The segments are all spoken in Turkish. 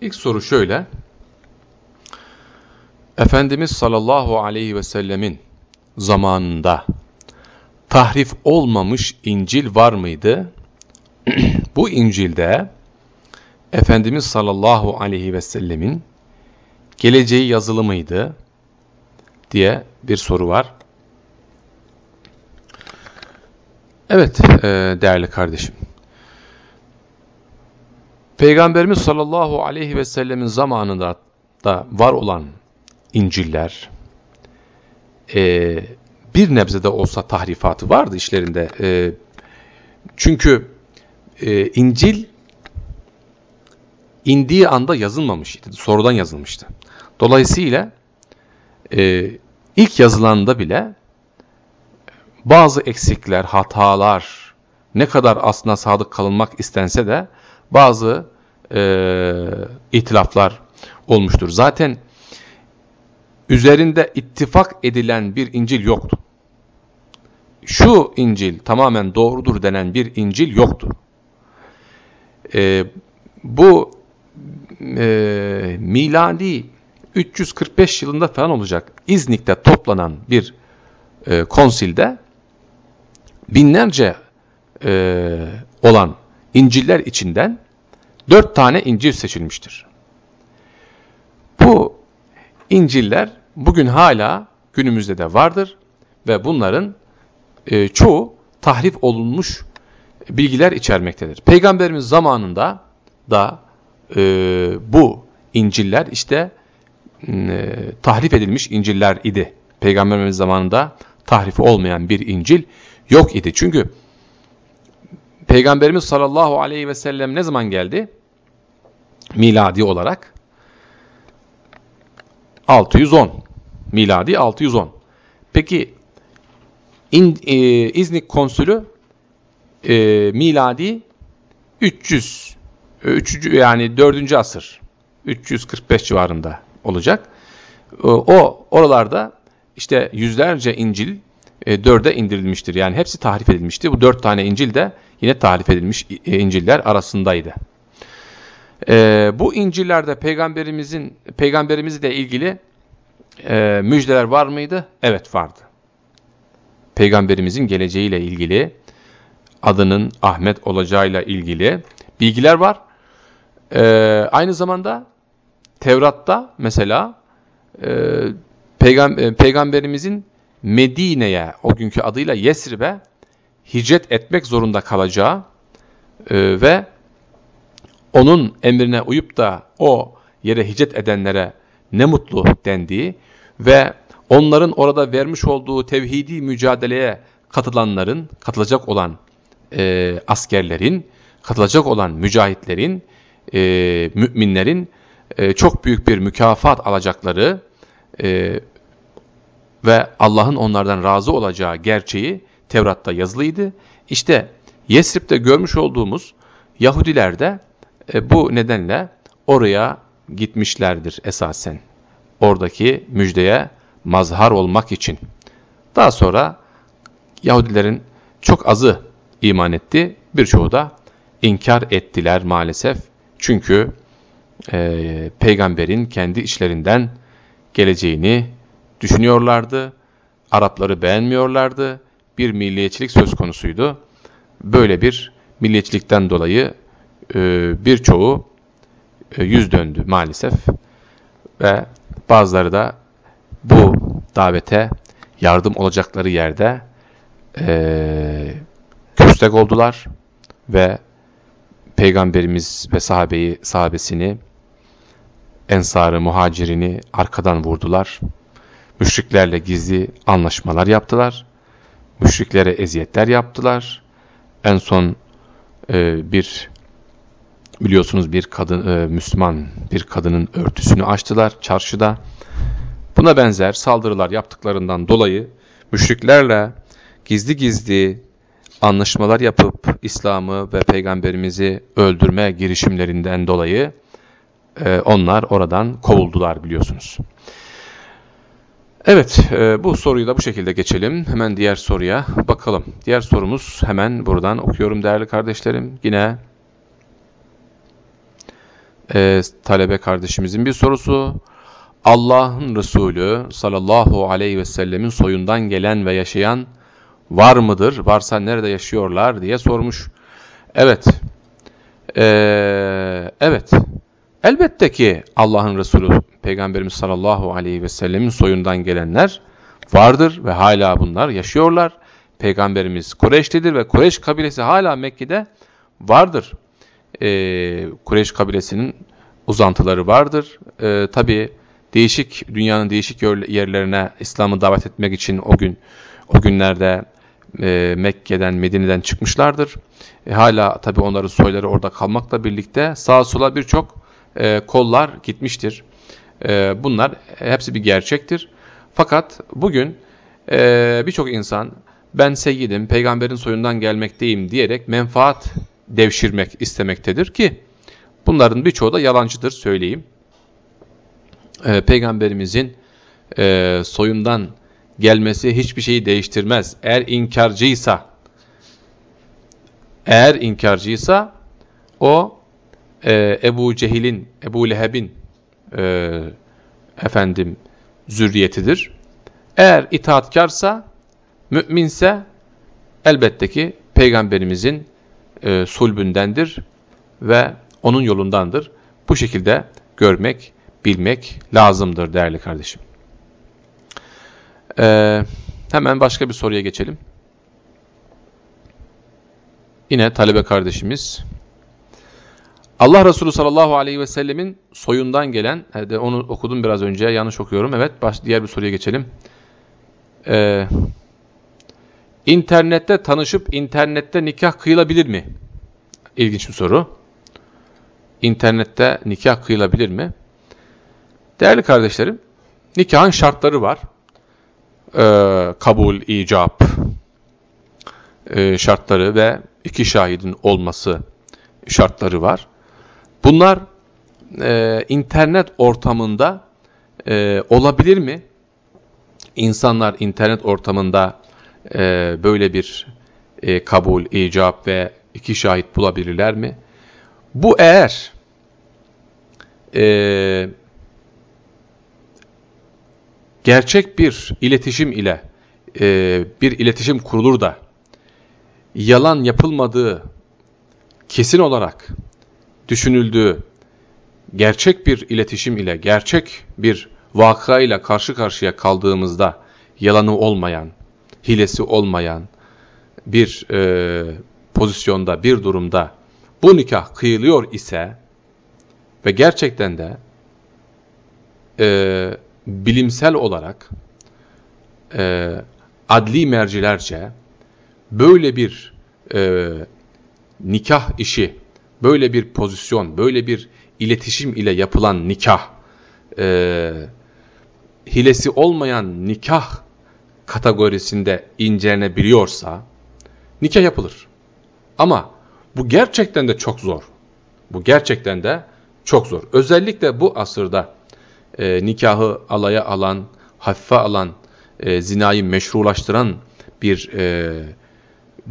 İlk soru şöyle. Efendimiz sallallahu aleyhi ve sellemin zamanında tahrif olmamış İncil var mıydı? Bu İncil'de Efendimiz sallallahu aleyhi ve sellemin geleceği yazılı mıydı? diye bir soru var. Evet e, değerli kardeşim. Peygamberimiz sallallahu aleyhi ve sellemin zamanında da var olan İncil'ler e, bir nebzede olsa tahrifatı vardı işlerinde. E, çünkü e, İncil indiği anda yazılmamıştı. Sonradan yazılmıştı. Dolayısıyla e, ilk yazılanda bile bazı eksikler, hatalar, ne kadar aslında sadık kalınmak istense de bazı e, itilaflar olmuştur. Zaten üzerinde ittifak edilen bir İncil yoktu. Şu İncil tamamen doğrudur denen bir İncil yoktu. E, bu e, miladi 345 yılında falan olacak İznik'te toplanan bir e, konsilde binlerce e, olan İncil'ler içinden dört tane İncil seçilmiştir. Bu İncil'ler bugün hala günümüzde de vardır ve bunların e, çoğu tahrif olunmuş bilgiler içermektedir. Peygamberimiz zamanında da e, bu İncil'ler işte e, tahrif edilmiş İncil'ler idi. Peygamberimiz zamanında tahrifi olmayan bir İncil yok idi. Çünkü Peygamberimiz sallallahu aleyhi ve sellem ne zaman geldi? Miladi olarak 610. Miladi 610. Peki İn, e, İznik konsülü e, miladi 300 3. yani 4. asır 345 civarında olacak. O oralarda işte yüzlerce İncil e, dörde indirilmiştir. Yani hepsi tahrif edilmişti. Bu dört tane İncil de yine tahrif edilmiş e, İncil'ler arasındaydı. E, bu İncil'lerde peygamberimizin peygamberimizle ilgili e, müjdeler var mıydı? Evet vardı. Peygamberimizin geleceğiyle ilgili, adının Ahmet olacağıyla ilgili bilgiler var. E, aynı zamanda Tevrat'ta mesela e, e, peygamberimizin Medine'ye, o günkü adıyla Yesrib'e hicret etmek zorunda kalacağı e, ve onun emrine uyup da o yere hicret edenlere ne mutlu dendiği ve onların orada vermiş olduğu tevhidi mücadeleye katılanların, katılacak olan e, askerlerin, katılacak olan mücahitlerin, e, müminlerin e, çok büyük bir mükafat alacakları e, ve Allah'ın onlardan razı olacağı gerçeği Tevrat'ta yazılıydı. İşte Yesrib'de görmüş olduğumuz Yahudiler de e, bu nedenle oraya gitmişlerdir esasen. Oradaki müjdeye mazhar olmak için. Daha sonra Yahudilerin çok azı iman etti, birçoğu da inkar ettiler maalesef. Çünkü e, peygamberin kendi işlerinden geleceğini düşünüyorlardı. Arapları beğenmiyorlardı. Bir milliyetçilik söz konusuydu. Böyle bir milliyetçilikten dolayı e, birçoğu e, yüz döndü maalesef. Ve bazıları da bu davete yardım olacakları yerde e, köstek oldular ve Peygamberimiz ve sahabeyi, sahabesini, ensarı, muhacirini arkadan vurdular. Müşriklerle gizli anlaşmalar yaptılar. Müşriklere eziyetler yaptılar. En son e, bir biliyorsunuz bir kadın e, Müslüman bir kadının örtüsünü açtılar çarşıda. Buna benzer saldırılar yaptıklarından dolayı müşriklerle gizli gizli anlaşmalar yapıp İslam'ı ve peygamberimizi öldürme girişimlerinden dolayı e, onlar oradan kovuldular biliyorsunuz. Evet, e, bu soruyu da bu şekilde geçelim. Hemen diğer soruya bakalım. Diğer sorumuz hemen buradan okuyorum değerli kardeşlerim. Yine e, talebe kardeşimizin bir sorusu. Allah'ın Resulü sallallahu aleyhi ve sellemin soyundan gelen ve yaşayan var mıdır? Varsa nerede yaşıyorlar diye sormuş. Evet. Ee, evet. Elbette ki Allah'ın Resulü Peygamberimiz sallallahu aleyhi ve sellemin soyundan gelenler vardır ve hala bunlar yaşıyorlar. Peygamberimiz Kureyşlidir ve Kureyş kabilesi hala Mekke'de vardır. Ee, Kureyş kabilesinin uzantıları vardır. Ee, Tabi değişik dünyanın değişik yerlerine İslam'ı davet etmek için o gün o günlerde e, Mekke'den, Medine'den çıkmışlardır. E, hala tabi onların soyları orada kalmakla birlikte sağa sola birçok e, kollar gitmiştir. E, bunlar hepsi bir gerçektir. Fakat bugün e, birçok insan ben seyyidim, peygamberin soyundan gelmekteyim diyerek menfaat devşirmek istemektedir ki bunların birçoğu da yalancıdır söyleyeyim. E, peygamberimizin e, soyundan gelmesi hiçbir şeyi değiştirmez. Eğer inkarcıysa, eğer inkarcıysa o e, Ebu Cehil'in, Ebu Leheb'in e, efendim zürriyetidir. Eğer itaatkarsa, müminse elbette ki peygamberimizin e, sulbündendir ve onun yolundandır. Bu şekilde görmek, bilmek lazımdır değerli kardeşim. Ee, hemen başka bir soruya geçelim. Yine talebe kardeşimiz. Allah Resulü sallallahu aleyhi ve sellemin soyundan gelen, onu okudum biraz önce, yanlış okuyorum. Evet, baş, diğer bir soruya geçelim. Ee, internette tanışıp internette nikah kıyılabilir mi? İlginç bir soru. İnternette nikah kıyılabilir mi? Değerli kardeşlerim, nikahın şartları var e, kabul, icap e, şartları ve iki şahidin olması şartları var. Bunlar e, internet ortamında e, olabilir mi? İnsanlar internet ortamında e, böyle bir e, kabul, icap ve iki şahit bulabilirler mi? Bu eğer e, gerçek bir iletişim ile e, bir iletişim kurulur da yalan yapılmadığı kesin olarak düşünüldüğü gerçek bir iletişim ile gerçek bir vakayla karşı karşıya kaldığımızda yalanı olmayan, hilesi olmayan bir e, pozisyonda, bir durumda bu nikah kıyılıyor ise ve gerçekten de e, bilimsel olarak e, adli mercilerce böyle bir e, nikah işi, böyle bir pozisyon, böyle bir iletişim ile yapılan nikah, e, hilesi olmayan nikah kategorisinde incelenebiliyorsa nikah yapılır. Ama bu gerçekten de çok zor. Bu gerçekten de çok zor. Özellikle bu asırda e, nikahı alaya alan, hafife alan, e, zinayı meşrulaştıran bir e,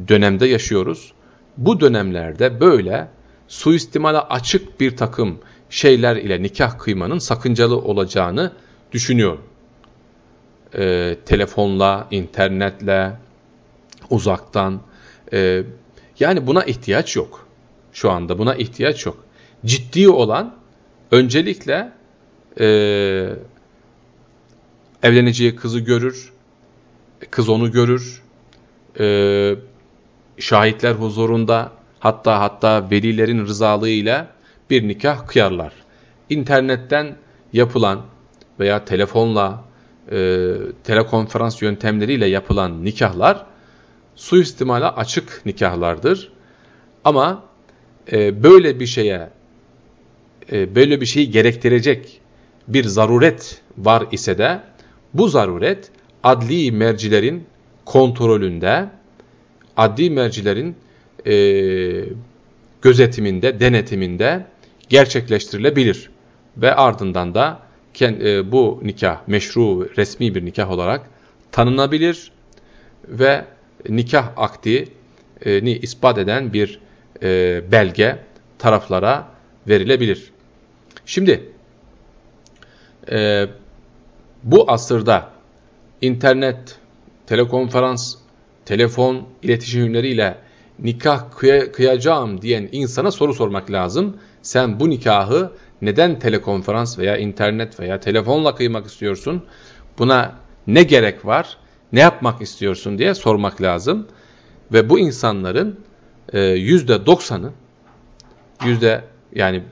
dönemde yaşıyoruz. Bu dönemlerde böyle suistimala açık bir takım şeyler ile nikah kıymanın sakıncalı olacağını düşünüyorum. E, telefonla, internetle, uzaktan. E, yani buna ihtiyaç yok. Şu anda buna ihtiyaç yok. Ciddi olan öncelikle e, evleneceği kızı görür, kız onu görür, e, şahitler huzurunda hatta hatta velilerin rızalığıyla bir nikah kıyarlar. İnternetten yapılan veya telefonla, e, telekonferans yöntemleriyle yapılan nikahlar suistimale açık nikahlardır. Ama e, böyle bir şeye, e, böyle bir şeyi gerektirecek bir zaruret var ise de bu zaruret adli mercilerin kontrolünde, adli mercilerin e, gözetiminde, denetiminde gerçekleştirilebilir. Ve ardından da e, bu nikah meşru, resmi bir nikah olarak tanınabilir ve nikah akdini ispat eden bir e, belge taraflara verilebilir. Şimdi e, bu asırda internet, telekonferans, telefon iletişim ürünleriyle nikah kıyacağım diyen insana soru sormak lazım. Sen bu nikahı neden telekonferans veya internet veya telefonla kıymak istiyorsun? Buna ne gerek var? Ne yapmak istiyorsun diye sormak lazım. Ve bu insanların e, yüzde doksanı, yüzde yani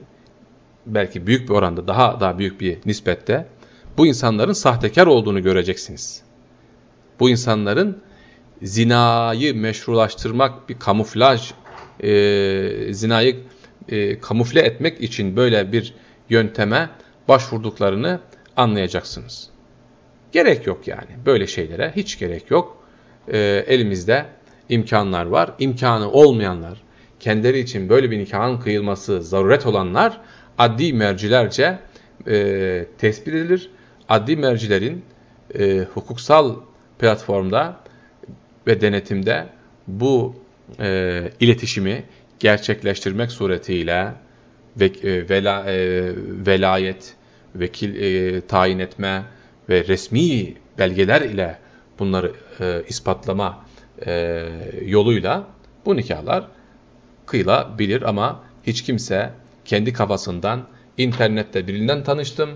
belki büyük bir oranda daha daha büyük bir nispette bu insanların sahtekar olduğunu göreceksiniz. Bu insanların zinayı meşrulaştırmak bir kamuflaj, e, zinayı e, kamufle etmek için böyle bir yönteme başvurduklarını anlayacaksınız. Gerek yok yani böyle şeylere hiç gerek yok. E, elimizde imkanlar var. İmkanı olmayanlar, kendileri için böyle bir nikahın kıyılması zaruret olanlar adli mercilerce e, tespit edilir. Adli mercilerin e, hukuksal platformda ve denetimde bu e, iletişimi gerçekleştirmek suretiyle ve, e, vela, e, velayet, vekil e, tayin etme ve resmi belgeler ile bunları e, ispatlama e, yoluyla bu nikahlar kıyılabilir ama hiç kimse kendi kafasından internette birinden tanıştım,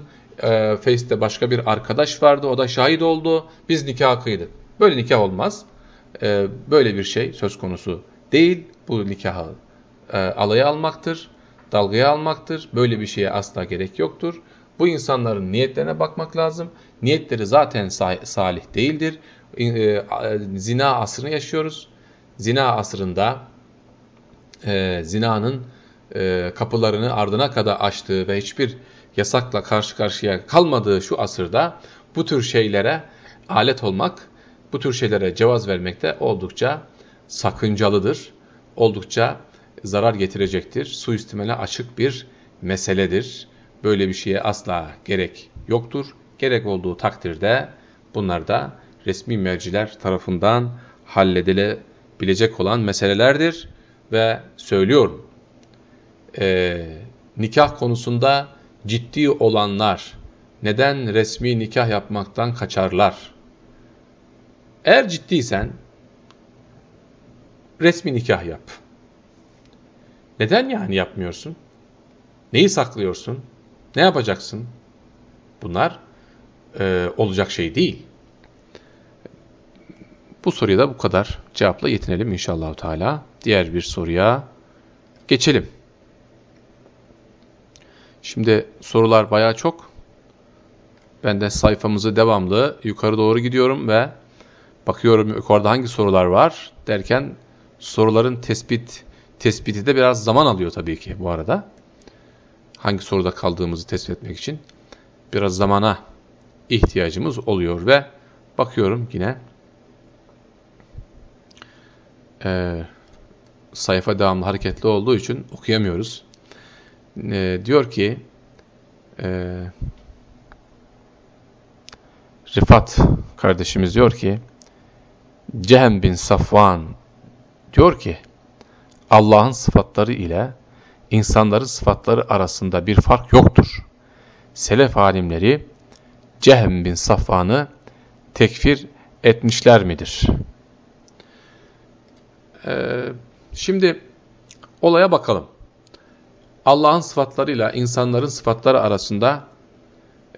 e, Face'te başka bir arkadaş vardı, o da şahit oldu, biz nikah kıydık. Böyle nikah olmaz. E, böyle bir şey söz konusu değil. Bu nikahı e, alaya almaktır, dalgaya almaktır. Böyle bir şeye asla gerek yoktur. Bu insanların niyetlerine bakmak lazım. Niyetleri zaten salih değildir. E, zina asrını yaşıyoruz. Zina asrında e, zinanın e, kapılarını ardına kadar açtığı ve hiçbir yasakla karşı karşıya kalmadığı şu asırda bu tür şeylere alet olmak, bu tür şeylere cevaz vermek de oldukça sakıncalıdır. Oldukça zarar getirecektir. Suistimale açık bir meseledir. Böyle bir şeye asla gerek yoktur. Gerek olduğu takdirde bunlar da resmi merciler tarafından halledilebilecek olan meselelerdir. Ve söylüyorum, e, nikah konusunda ciddi olanlar neden resmi nikah yapmaktan kaçarlar? Eğer ciddiysen resmi nikah yap. Neden yani yapmıyorsun? Neyi saklıyorsun? Ne yapacaksın? Bunlar e, olacak şey değil. Bu soruya da bu kadar cevapla yetinelim inşallah Teala. Diğer bir soruya geçelim. Şimdi sorular baya çok. Ben de sayfamızı devamlı yukarı doğru gidiyorum ve bakıyorum yukarıda hangi sorular var derken soruların tespit tespiti de biraz zaman alıyor tabii ki bu arada. Hangi soruda kaldığımızı tespit etmek için biraz zamana ihtiyacımız oluyor ve bakıyorum yine e, sayfa devamlı hareketli olduğu için okuyamıyoruz. E, diyor ki e, Rifat kardeşimiz diyor ki Cehem bin Safvan diyor ki Allah'ın sıfatları ile insanların sıfatları arasında bir fark yoktur. Selef alimleri Cehem bin Safvan'ı tekfir etmişler midir? Ee, şimdi olaya bakalım. Allah'ın sıfatlarıyla insanların sıfatları arasında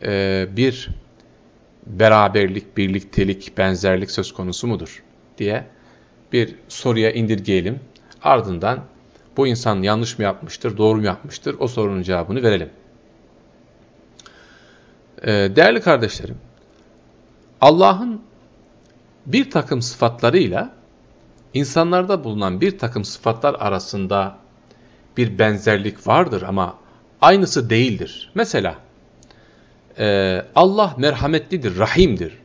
e, bir beraberlik, birliktelik, benzerlik söz konusu mudur diye bir soruya indirgeyelim. Ardından bu insan yanlış mı yapmıştır, doğru mu yapmıştır o sorunun cevabını verelim. Ee, değerli kardeşlerim, Allah'ın bir takım sıfatlarıyla insanlarda bulunan bir takım sıfatlar arasında bir benzerlik vardır ama aynısı değildir. Mesela e, Allah merhametlidir, rahimdir.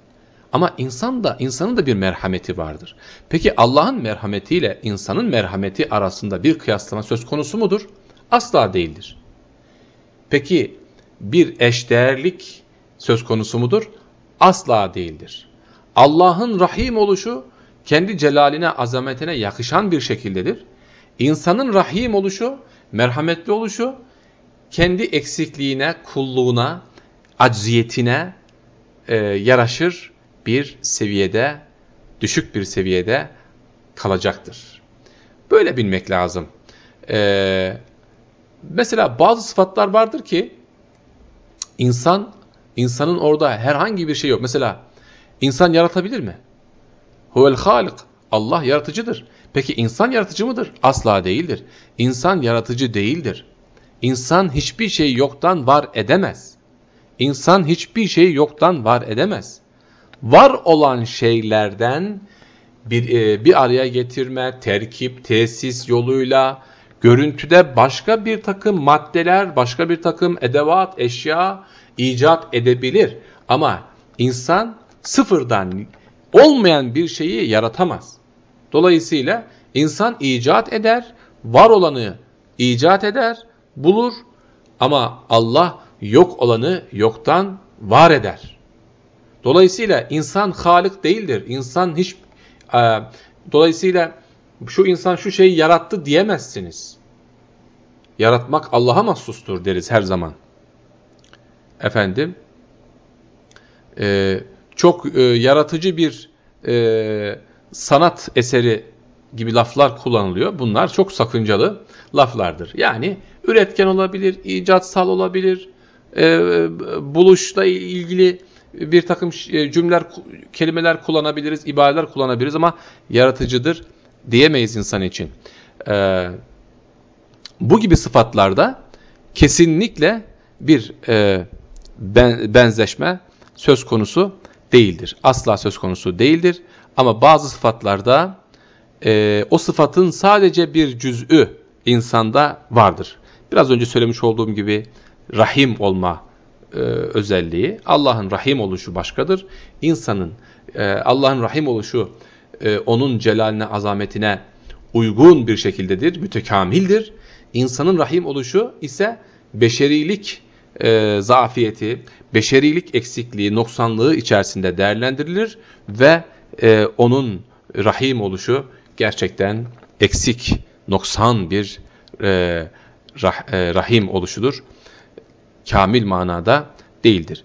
Ama insan da insanın da bir merhameti vardır. Peki Allah'ın merhametiyle insanın merhameti arasında bir kıyaslama söz konusu mudur? Asla değildir. Peki bir eşdeğerlik söz konusu mudur? Asla değildir. Allah'ın rahim oluşu kendi celaline, azametine yakışan bir şekildedir. İnsanın rahim oluşu, merhametli oluşu kendi eksikliğine, kulluğuna, acziyetine e, yaraşır bir seviyede, düşük bir seviyede kalacaktır. Böyle bilmek lazım. Ee, mesela bazı sıfatlar vardır ki insan insanın orada herhangi bir şey yok. Mesela insan yaratabilir mi? Huvel halik. Allah yaratıcıdır. Peki insan yaratıcı mıdır? Asla değildir. İnsan yaratıcı değildir. İnsan hiçbir şeyi yoktan var edemez. İnsan hiçbir şeyi yoktan var edemez. Var olan şeylerden bir, e, bir araya getirme, terkip, tesis yoluyla görüntüde başka bir takım maddeler, başka bir takım edevat, eşya icat edebilir. Ama insan sıfırdan olmayan bir şeyi yaratamaz. Dolayısıyla insan icat eder, var olanı icat eder, bulur ama Allah yok olanı yoktan var eder. Dolayısıyla insan halik değildir. İnsan hiç e, dolayısıyla şu insan şu şeyi yarattı diyemezsiniz. Yaratmak Allah'a mahsustur deriz her zaman. Efendim e, çok e, yaratıcı bir e, sanat eseri gibi laflar kullanılıyor. Bunlar çok sakıncalı laflardır. Yani üretken olabilir, icatsal olabilir, e, buluşla ilgili bir takım e, cümleler, kelimeler kullanabiliriz, ibareler kullanabiliriz ama yaratıcıdır diyemeyiz insan için. E, bu gibi sıfatlarda kesinlikle bir e, ben, benzeşme söz konusu değildir. Asla söz konusu değildir. Ama bazı sıfatlarda e, o sıfatın sadece bir cüz'ü insanda vardır. Biraz önce söylemiş olduğum gibi rahim olma e, özelliği, Allah'ın rahim oluşu başkadır. İnsanın e, Allah'ın rahim oluşu e, onun celaline, azametine uygun bir şekildedir, mütekamildir. İnsanın rahim oluşu ise beşerilik e, zafiyeti, beşerilik eksikliği, noksanlığı içerisinde değerlendirilir ve e, onun rahim oluşu gerçekten eksik, noksan bir e, rah, e, rahim oluşudur. Kamil manada değildir.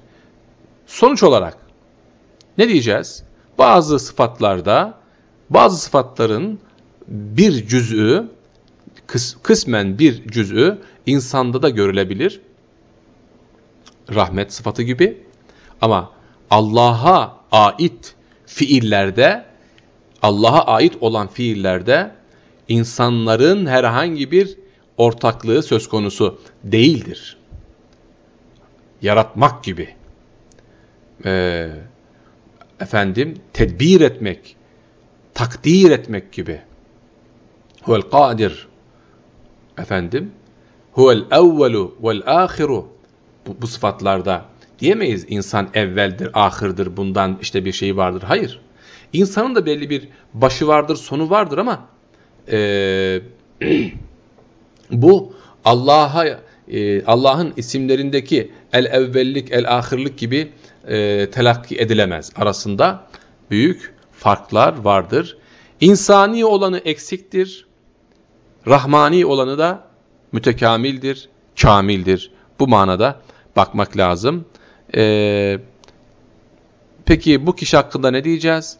Sonuç olarak ne diyeceğiz? Bazı sıfatlarda, bazı sıfatların bir cüz'ü, kıs, kısmen bir cüz'ü insanda da görülebilir. Rahmet sıfatı gibi. Ama Allah'a ait fiillerde, Allah'a ait olan fiillerde insanların herhangi bir ortaklığı söz konusu değildir. Yaratmak gibi. Ee, efendim, tedbir etmek, takdir etmek gibi. Huvel kadir. Efendim, huvel evvelu vel ahiru. Bu, bu sıfatlarda diyemeyiz insan evveldir, ahırdır, bundan işte bir şey vardır. Hayır. İnsanın da belli bir başı vardır, sonu vardır ama e, bu Allah'a e, Allah'ın isimlerindeki el evvellik, el ahırlık gibi e, telakki edilemez. Arasında büyük farklar vardır. İnsani olanı eksiktir. Rahmani olanı da mütekamildir, kamildir. Bu manada bakmak lazım. Ee, peki bu kişi hakkında ne diyeceğiz?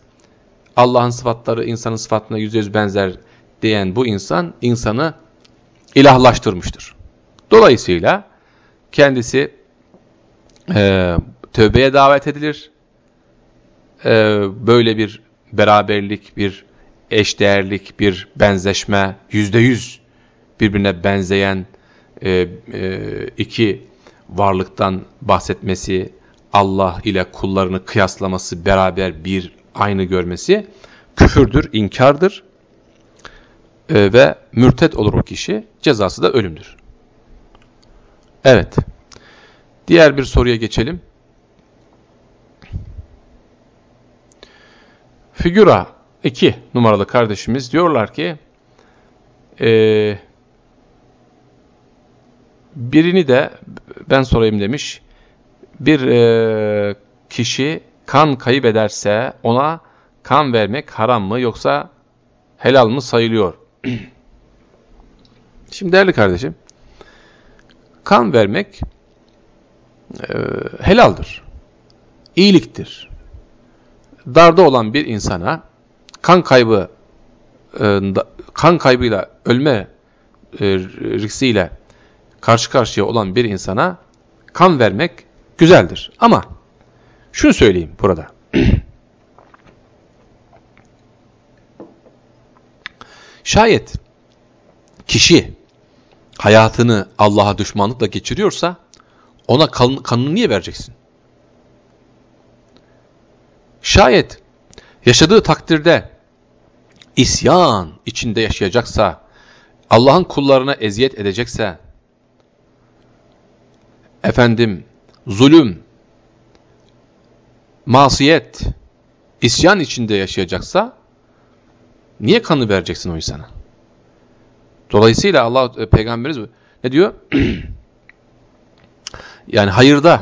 Allah'ın sıfatları insanın sıfatına yüzde yüz benzer diyen bu insan, insanı ilahlaştırmıştır. Dolayısıyla kendisi e, tövbeye davet edilir. E, böyle bir beraberlik, bir eşdeğerlik, bir benzeşme, yüzde yüz birbirine benzeyen e, e, iki varlıktan bahsetmesi, Allah ile kullarını kıyaslaması, beraber bir aynı görmesi küfürdür, inkardır e, ve mürtet olur o kişi. Cezası da ölümdür. Evet. Diğer bir soruya geçelim. Figura 2 numaralı kardeşimiz diyorlar ki e, birini de ben sorayım demiş. Bir e, kişi kan kaybederse ona kan vermek haram mı yoksa helal mı sayılıyor? Şimdi değerli kardeşim, kan vermek e, helaldir. İyiliktir. Darda olan bir insana kan kaybı e, kan kaybıyla ölme e, riskiyle karşı karşıya olan bir insana kan vermek güzeldir. Ama şunu söyleyeyim burada. Şayet kişi hayatını Allah'a düşmanlıkla geçiriyorsa ona kan, kanını niye vereceksin? Şayet yaşadığı takdirde isyan içinde yaşayacaksa, Allah'ın kullarına eziyet edecekse, efendim zulüm, masiyet, isyan içinde yaşayacaksa niye kanı vereceksin o insana? Dolayısıyla Allah e, peygamberimiz ne diyor? yani hayırda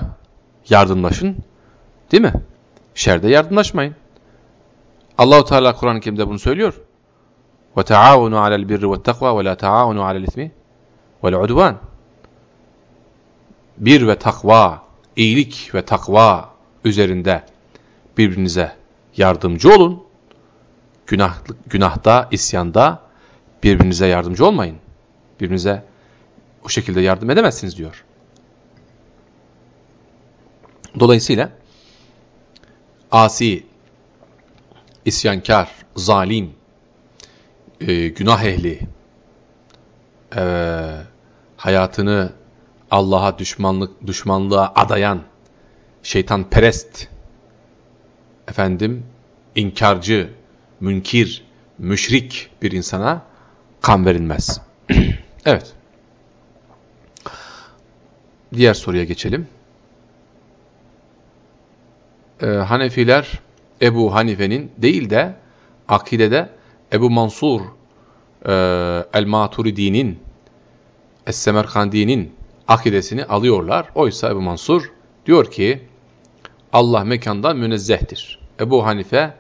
yardımlaşın. Değil mi? Şerde yardımlaşmayın. Allahu Teala Kur'an-ı Kerim'de bunu söylüyor. Ve taavunu alel birri ve takva ve la taavunu alel ismi vel udvan. Bir ve takva, iyilik ve takva üzerinde birbirinize yardımcı olun. Günah, günahda, isyanda birbirinize yardımcı olmayın. Birbirinize o şekilde yardım edemezsiniz diyor. Dolayısıyla asi, isyankar, zalim, e, günah ehli, e, hayatını Allah'a düşmanlık düşmanlığa adayan, şeytan perest, efendim, inkarcı, münkir, müşrik bir insana kan verilmez. evet. Diğer soruya geçelim. Ee, Hanefiler Ebu Hanife'nin değil de akidede Ebu Mansur e, El-Maturidi'nin Es-Semerkandi'nin akidesini alıyorlar. Oysa Ebu Mansur diyor ki Allah mekandan münezzehtir. Ebu Hanife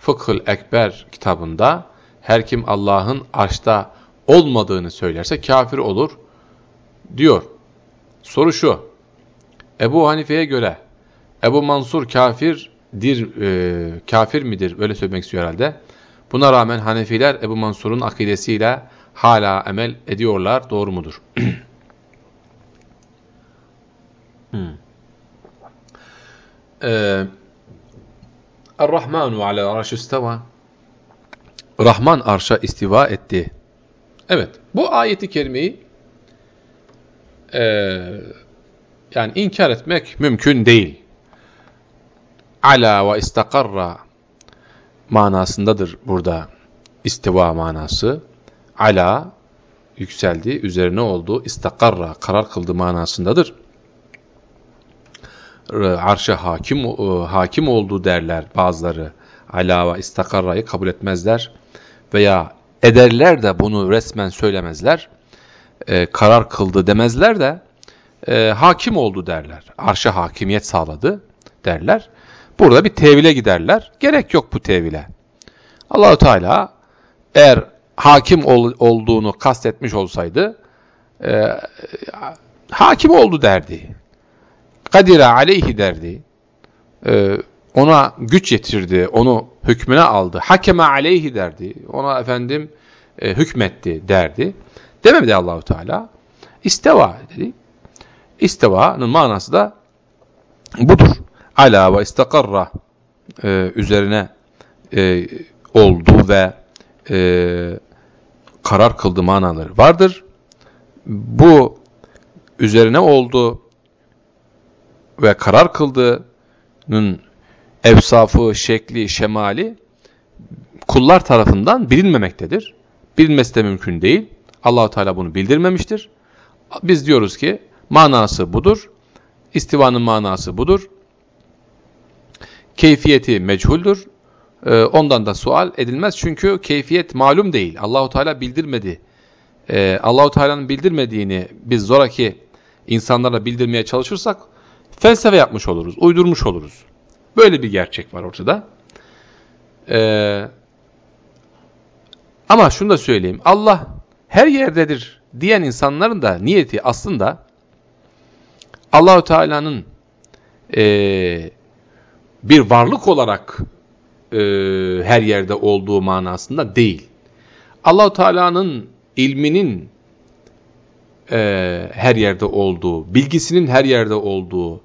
Fıkhıl Ekber kitabında her kim Allah'ın arşta olmadığını söylerse kafir olur diyor. Soru şu. Ebu Hanife'ye göre Ebu Mansur kafirdir, e, kafir midir? Öyle söylemek istiyor herhalde. Buna rağmen Hanefiler Ebu Mansur'un akidesiyle hala emel ediyorlar. Doğru mudur? hmm. ee, Er-Rahmanu ala arşisteva Rahman arşa istiva etti. Evet, bu ayeti kerimeyi e, yani inkar etmek mümkün değil. Ala ve istakarra manasındadır burada istiva manası. Ala yükseldi, üzerine oldu, istakarra karar kıldı manasındadır. Arşa hakim e, hakim oldu derler bazıları. Ala ve istakarrayı kabul etmezler veya ederler de bunu resmen söylemezler. E, karar kıldı demezler de e, hakim oldu derler. Arşa hakimiyet sağladı derler. Burada bir tevile giderler. Gerek yok bu tevile. Allahu Teala eğer hakim ol, olduğunu kastetmiş olsaydı e, hakim oldu derdi. Kadire aleyhi derdi. E, ona güç yetirdi, onu hükmüne aldı. Hakeme aleyhi derdi. Ona efendim e, hükmetti derdi. Demedi Allahu Teala. İsteva dedi. İstevanın manası da budur. Ala ve istakarra e, üzerine e, oldu ve e, karar kıldı manaları vardır. Bu üzerine oldu ve karar kıldığının evsafı, şekli, şemali kullar tarafından bilinmemektedir. Bilinmesi de mümkün değil. Allahu Teala bunu bildirmemiştir. Biz diyoruz ki manası budur. İstivanın manası budur. Keyfiyeti meçhuldür. Ee, ondan da sual edilmez çünkü keyfiyet malum değil. Allahu Teala bildirmedi. Ee, Allahu Teala'nın bildirmediğini biz zoraki insanlara bildirmeye çalışırsak felsefe yapmış oluruz, uydurmuş oluruz. Böyle bir gerçek var ortada. Ee, ama şunu da söyleyeyim. Allah her yerdedir diyen insanların da niyeti aslında Allahü Teala'nın e, bir varlık olarak e, her yerde olduğu manasında değil. Allahu Teala'nın ilminin e, her yerde olduğu, bilgisinin her yerde olduğu,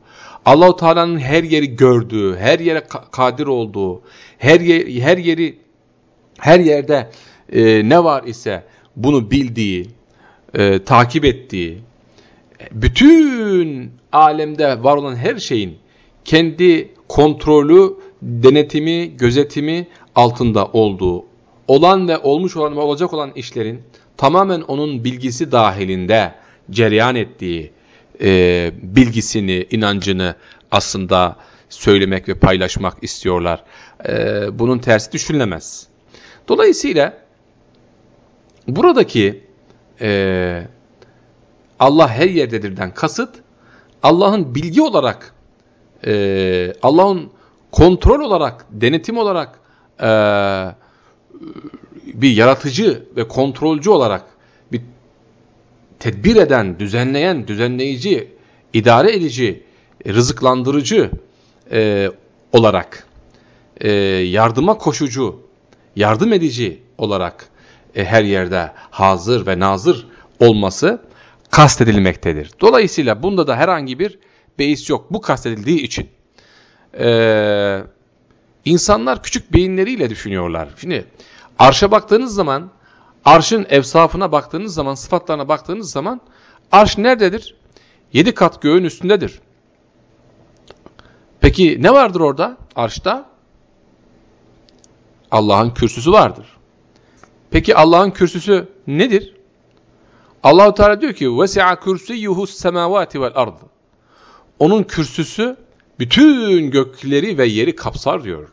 Allahu Teala'nın her yeri gördüğü, her yere kadir olduğu, her yer, her yeri her yerde e, ne var ise bunu bildiği, e, takip ettiği, bütün alemde var olan her şeyin kendi kontrolü, denetimi, gözetimi altında olduğu, olan ve olmuş olan ve olacak olan işlerin tamamen onun bilgisi dahilinde cereyan ettiği e, bilgisini, inancını aslında söylemek ve paylaşmak istiyorlar. E, bunun tersi düşünülemez. Dolayısıyla buradaki e, Allah her yerdedirden kasıt Allah'ın bilgi olarak, e, Allah'ın kontrol olarak, denetim olarak e, bir yaratıcı ve kontrolcü olarak tedbir eden, düzenleyen, düzenleyici, idare edici, rızıklandırıcı e, olarak, e, yardıma koşucu, yardım edici olarak e, her yerde hazır ve nazır olması kastedilmektedir. Dolayısıyla bunda da herhangi bir beis yok. Bu kastedildiği için. Ee, insanlar küçük beyinleriyle düşünüyorlar. Şimdi arşa baktığınız zaman, arşın evsafına baktığınız zaman, sıfatlarına baktığınız zaman arş nerededir? Yedi kat göğün üstündedir. Peki ne vardır orada? Arşta Allah'ın kürsüsü vardır. Peki Allah'ın kürsüsü nedir? Allahu Teala diyor ki vesi'a kursiyyuhu semavati vel ard. Onun kürsüsü bütün gökleri ve yeri kapsar diyor.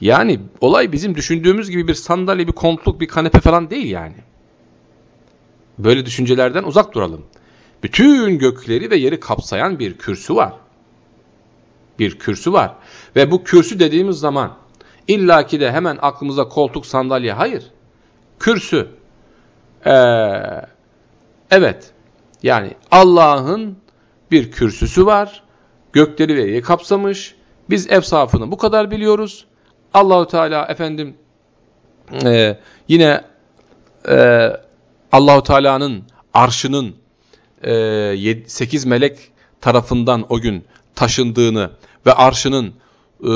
Yani olay bizim düşündüğümüz gibi bir sandalye, bir koltuk, bir kanepe falan değil yani. Böyle düşüncelerden uzak duralım. Bütün gökleri ve yeri kapsayan bir kürsü var. Bir kürsü var. Ve bu kürsü dediğimiz zaman illaki de hemen aklımıza koltuk, sandalye hayır. Kürsü. Ee, Evet, yani Allah'ın bir kürsüsü var, gökleri ve yeri kapsamış, biz efsafını bu kadar biliyoruz. Allahu Teala efendim e, yine e, Allahu Teala'nın arşının e, 8 melek tarafından o gün taşındığını ve arşının e,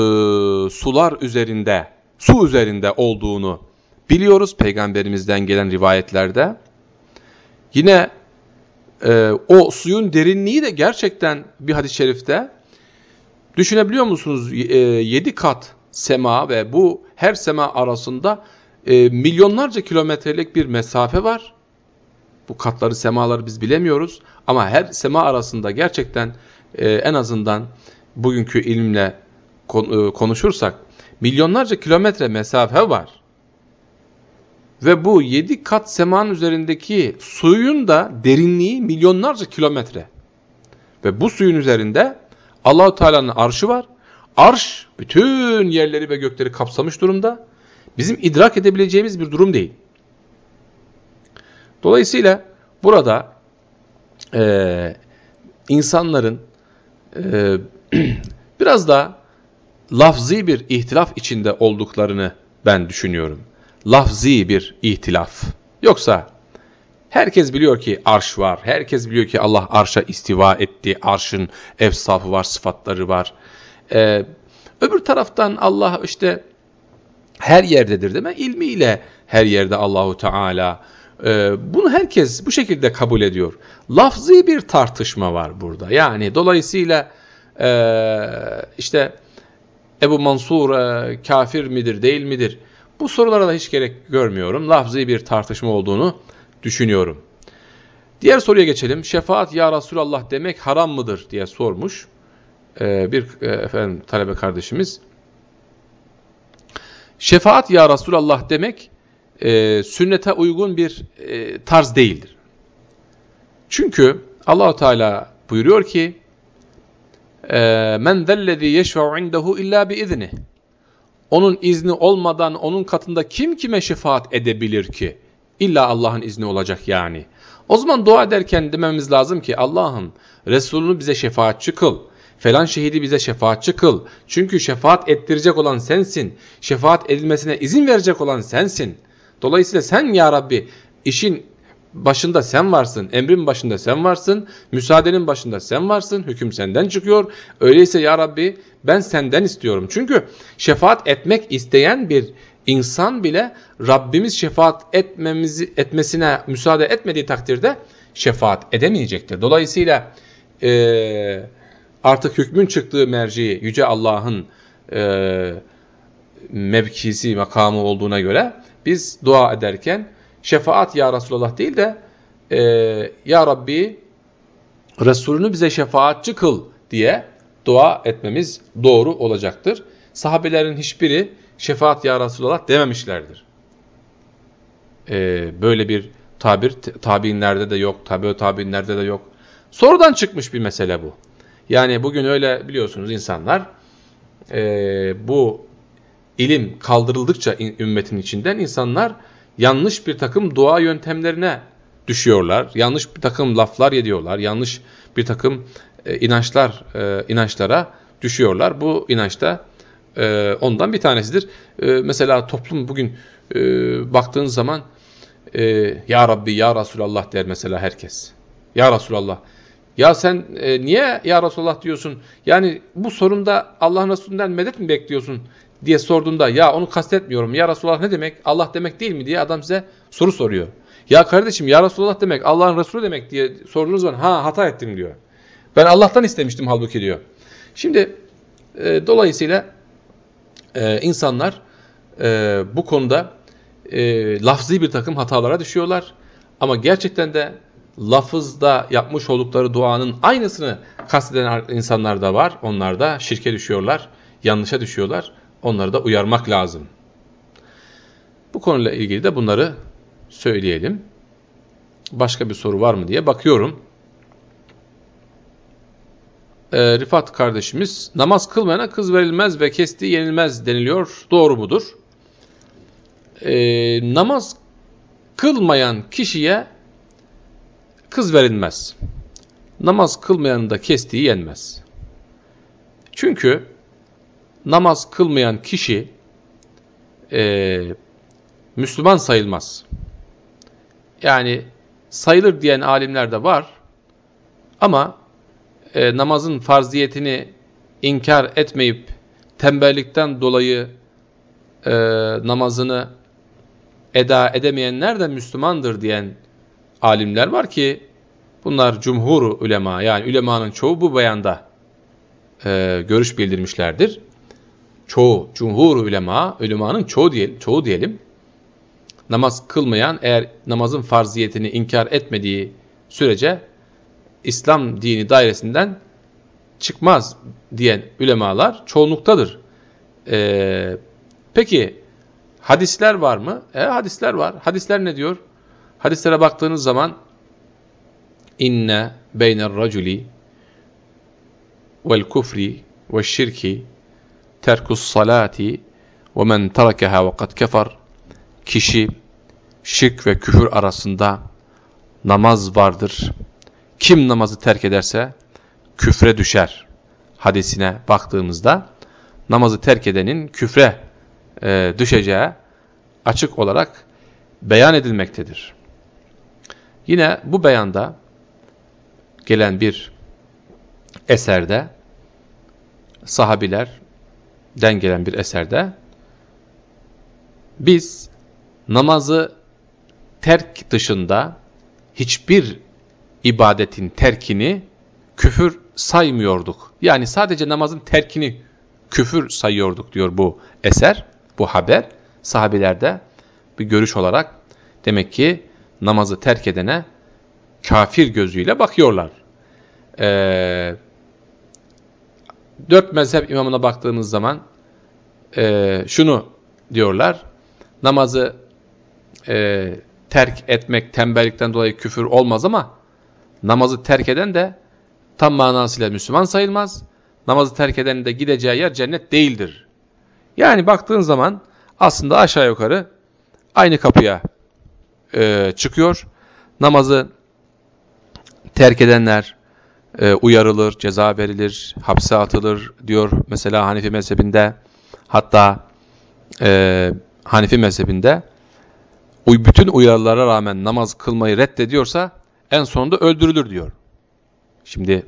sular üzerinde, su üzerinde olduğunu biliyoruz peygamberimizden gelen rivayetlerde. Yine e, o suyun derinliği de gerçekten bir hadis-i şerifte düşünebiliyor musunuz? E, yedi kat sema ve bu her sema arasında e, milyonlarca kilometrelik bir mesafe var. Bu katları, semaları biz bilemiyoruz ama her sema arasında gerçekten e, en azından bugünkü ilimle e, konuşursak milyonlarca kilometre mesafe var. Ve bu yedi kat semanın üzerindeki suyun da derinliği milyonlarca kilometre. Ve bu suyun üzerinde Allahu Teala'nın arşı var. Arş bütün yerleri ve gökleri kapsamış durumda. Bizim idrak edebileceğimiz bir durum değil. Dolayısıyla burada e, insanların e, biraz da lafzi bir ihtilaf içinde olduklarını ben düşünüyorum lafzi bir ihtilaf. Yoksa herkes biliyor ki arş var. Herkes biliyor ki Allah arşa istiva etti. Arşın efsafı var, sıfatları var. Ee, öbür taraftan Allah işte her yerdedir deme ilmiyle her yerde Allahu Teala. Ee, bunu herkes bu şekilde kabul ediyor. Lafzi bir tartışma var burada. Yani dolayısıyla e, işte Ebu Mansur e, kafir midir değil midir? Bu sorulara da hiç gerek görmüyorum. Lafzi bir tartışma olduğunu düşünüyorum. Diğer soruya geçelim. Şefaat ya Resulallah demek haram mıdır diye sormuş ee, bir e, efendim talebe kardeşimiz. Şefaat ya Resulallah demek e, sünnete uygun bir e, tarz değildir. Çünkü Allahu Teala buyuruyor ki e, men zellezî yeşfe'u indehu illa bi izni onun izni olmadan onun katında kim kime şefaat edebilir ki? İlla Allah'ın izni olacak yani. O zaman dua ederken dememiz lazım ki Allah'ım Resulünü bize şefaatçi kıl. Falan şehidi bize şefaatçi kıl. Çünkü şefaat ettirecek olan sensin. Şefaat edilmesine izin verecek olan sensin. Dolayısıyla sen ya Rabbi işin başında sen varsın, emrin başında sen varsın, müsaadenin başında sen varsın, hüküm senden çıkıyor. Öyleyse ya Rabbi ben senden istiyorum. Çünkü şefaat etmek isteyen bir insan bile Rabbimiz şefaat etmemizi etmesine müsaade etmediği takdirde şefaat edemeyecektir. Dolayısıyla e, artık hükmün çıktığı merci Yüce Allah'ın e, mevkisi, makamı olduğuna göre biz dua ederken şefaat ya Resulallah değil de e, ya Rabbi Resulünü bize şefaatçi kıl diye dua etmemiz doğru olacaktır. Sahabelerin hiçbiri şefaat ya Resulallah dememişlerdir. Ee, böyle bir tabir tabiinlerde de yok, tabi tabiinlerde de yok. Sonradan çıkmış bir mesele bu. Yani bugün öyle biliyorsunuz insanlar e, bu ilim kaldırıldıkça ümmetin içinden insanlar yanlış bir takım dua yöntemlerine düşüyorlar. Yanlış bir takım laflar yediyorlar. Yanlış bir takım e, inançlar e, inançlara düşüyorlar. Bu inançta e, ondan bir tanesidir. E, mesela toplum bugün e, baktığınız zaman e, Ya Rabbi, Ya Resulallah der mesela herkes. Ya Resulallah. Ya sen e, niye Ya Resulallah diyorsun? Yani bu sorunda Allah'ın Resulünden medet mi bekliyorsun diye sorduğunda ya onu kastetmiyorum. Ya Resulallah ne demek? Allah demek değil mi diye adam size soru soruyor. Ya kardeşim Ya Resulallah demek Allah'ın Resulü demek diye sorduğunuz zaman ha hata ettim diyor. Ben Allah'tan istemiştim halbuki diyor. Şimdi e, dolayısıyla e, insanlar e, bu konuda e, lafzi bir takım hatalara düşüyorlar. Ama gerçekten de lafızda yapmış oldukları duanın aynısını kasteden insanlar da var. Onlar da şirke düşüyorlar, yanlışa düşüyorlar. Onları da uyarmak lazım. Bu konuyla ilgili de bunları söyleyelim. Başka bir soru var mı diye bakıyorum. Ee, Rifat kardeşimiz, namaz kılmayana kız verilmez ve kestiği yenilmez deniliyor. Doğru mudur? Ee, namaz kılmayan kişiye kız verilmez. Namaz kılmayanın da kestiği yenmez. Çünkü namaz kılmayan kişi e, Müslüman sayılmaz. Yani sayılır diyen alimler de var ama e, namazın farziyetini inkar etmeyip tembellikten dolayı e, namazını eda edemeyenler de Müslümandır diyen alimler var ki bunlar cumhur ulema yani ulemanın çoğu bu beyanda e, görüş bildirmişlerdir. Çoğu, cumhur ulema, ulemanın çoğu, diyelim, çoğu diyelim namaz kılmayan eğer namazın farziyetini inkar etmediği sürece İslam dini dairesinden çıkmaz diyen ulemalar çoğunluktadır. Ee, peki hadisler var mı? E, hadisler var. Hadisler ne diyor? Hadislere baktığınız zaman inne beyner raculi vel kufri ve şirki terkus salati ve men terakeha ve kad kefer kişi şirk ve küfür arasında namaz vardır. Kim namazı terk ederse küfre düşer. Hadisine baktığımızda namazı terk edenin küfre e, düşeceği açık olarak beyan edilmektedir. Yine bu beyanda gelen bir eserde sahabilerden gelen bir eserde biz namazı terk dışında hiçbir ibadetin terkini küfür saymıyorduk. Yani sadece namazın terkini küfür sayıyorduk diyor bu eser, bu haber. Sahabilerde bir görüş olarak demek ki namazı terk edene kafir gözüyle bakıyorlar. Ee, dört mezhep imamına baktığınız zaman e, şunu diyorlar. Namazı e, terk etmek tembellikten dolayı küfür olmaz ama namazı terk eden de tam manasıyla Müslüman sayılmaz. Namazı terk eden de gideceği yer cennet değildir. Yani baktığın zaman aslında aşağı yukarı aynı kapıya e, çıkıyor. Namazı terk edenler e, uyarılır, ceza verilir, hapse atılır diyor mesela Hanifi mezhebinde. Hatta e, Hanifi mezhebinde bütün uyarılara rağmen namaz kılmayı reddediyorsa en sonunda öldürülür diyor. Şimdi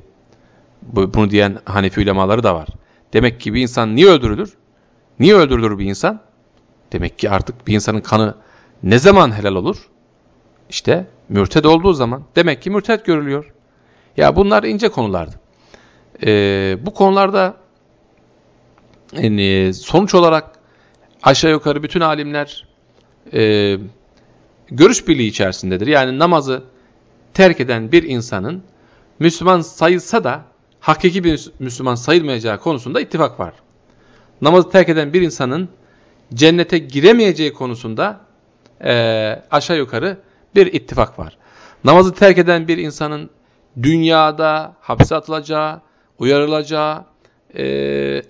bunu diyen Hanefi ulemaları da var. Demek ki bir insan niye öldürülür? Niye öldürülür bir insan? Demek ki artık bir insanın kanı ne zaman helal olur? İşte mürted olduğu zaman. Demek ki mürted görülüyor. Ya bunlar ince konulardı. Ee, bu konularda yani sonuç olarak aşağı yukarı bütün alimler e, görüş birliği içerisindedir. Yani namazı terk eden bir insanın Müslüman sayılsa da hakiki bir Müslüman sayılmayacağı konusunda ittifak var. Namazı terk eden bir insanın cennete giremeyeceği konusunda e, aşağı yukarı bir ittifak var. Namazı terk eden bir insanın dünyada hapse atılacağı, uyarılacağı, e,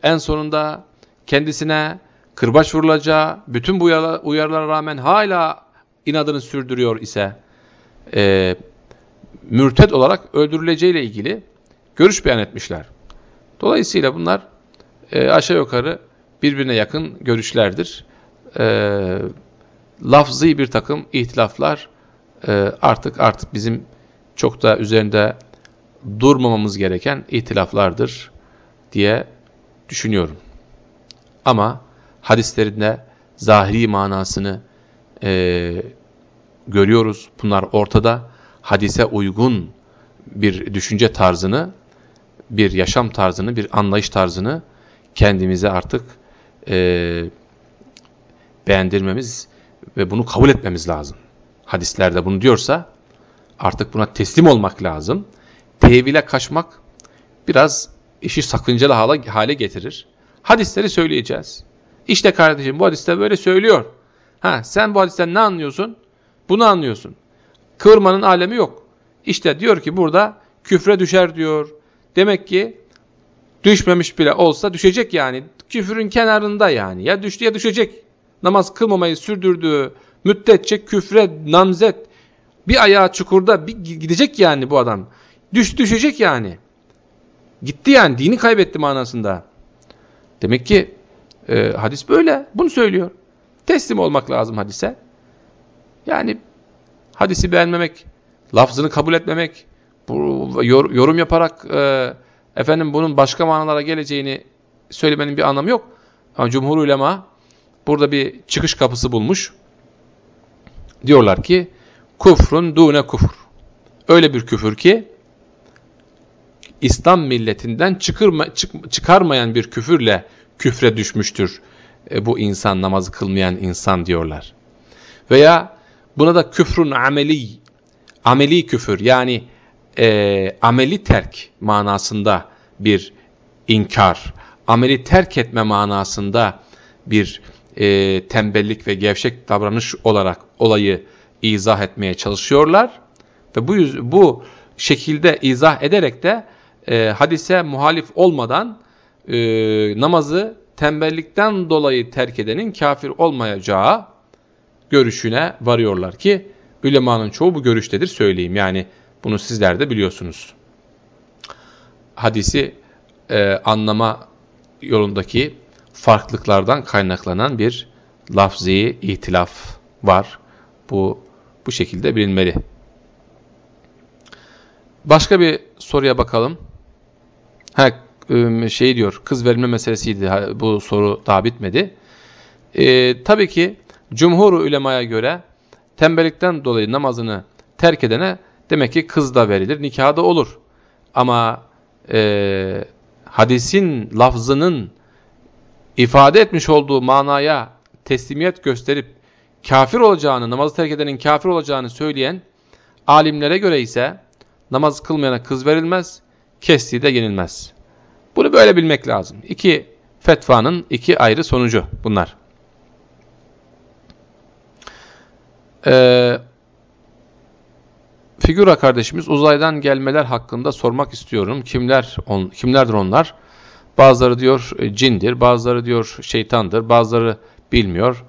en sonunda kendisine kırbaç vurulacağı, bütün bu uyarılara rağmen hala inadını sürdürüyor ise e, mürted olarak öldürüleceğiyle ilgili görüş beyan etmişler. Dolayısıyla bunlar e, aşağı yukarı birbirine yakın görüşlerdir. E, lafzı bir takım ihtilaflar e, artık artık bizim çok da üzerinde durmamamız gereken ihtilaflardır diye düşünüyorum. Ama hadislerinde zahiri manasını e, görüyoruz. Bunlar ortada. Hadise uygun bir düşünce tarzını, bir yaşam tarzını, bir anlayış tarzını kendimize artık e, beğendirmemiz ve bunu kabul etmemiz lazım. Hadislerde bunu diyorsa artık buna teslim olmak lazım. Tevile kaçmak biraz işi sakıncalı hale getirir. Hadisleri söyleyeceğiz. İşte kardeşim bu hadiste böyle söylüyor. Ha sen bu hadisten ne anlıyorsun? Bunu anlıyorsun. Kıvırmanın alemi yok. İşte diyor ki burada küfre düşer diyor. Demek ki düşmemiş bile olsa düşecek yani. Küfürün kenarında yani. Ya düştü ya düşecek. Namaz kılmamayı sürdürdüğü müddetçe küfre namzet. Bir ayağı çukurda bir gidecek yani bu adam. Düş düşecek yani. Gitti yani dini kaybetti manasında. Demek ki e, hadis böyle. Bunu söylüyor. Teslim olmak lazım hadise. Yani hadisi beğenmemek, lafzını kabul etmemek, bu, yorum yaparak e, efendim bunun başka manalara geleceğini söylemenin bir anlamı yok. Ama cumhur ulema burada bir çıkış kapısı bulmuş. Diyorlar ki kufrun dune kufur. Öyle bir küfür ki İslam milletinden çıkırma, çık, çıkarmayan bir küfürle küfre düşmüştür e, bu insan namazı kılmayan insan diyorlar. Veya buna da küfrün ameli, ameli küfür yani e, ameli terk manasında bir inkar, ameli terk etme manasında bir e, tembellik ve gevşek davranış olarak olayı izah etmeye çalışıyorlar. Ve bu, bu şekilde izah ederek de e, hadise muhalif olmadan e, namazı tembellikten dolayı terk edenin kafir olmayacağı görüşüne varıyorlar ki ülemanın çoğu bu görüştedir söyleyeyim. Yani bunu sizler de biliyorsunuz. Hadisi e, anlama yolundaki farklılıklardan kaynaklanan bir lafzi ihtilaf var. Bu bu şekilde bilinmeli. Başka bir soruya bakalım. Ha, şey diyor, kız verme meselesiydi. Bu soru daha bitmedi. Ee, tabii ki cumhur ulemaya göre tembellikten dolayı namazını terk edene demek ki kız da verilir, nikah da olur. Ama e, hadisin lafzının ifade etmiş olduğu manaya teslimiyet gösterip kafir olacağını, namazı terk edenin kafir olacağını söyleyen alimlere göre ise namaz kılmayana kız verilmez, kestiği de yenilmez. Bunu böyle bilmek lazım. İki fetvanın iki ayrı sonucu bunlar. Ee, figura kardeşimiz uzaydan gelmeler hakkında sormak istiyorum. Kimler on, kimlerdir onlar? Bazıları diyor e, cindir, bazıları diyor şeytandır, bazıları bilmiyor.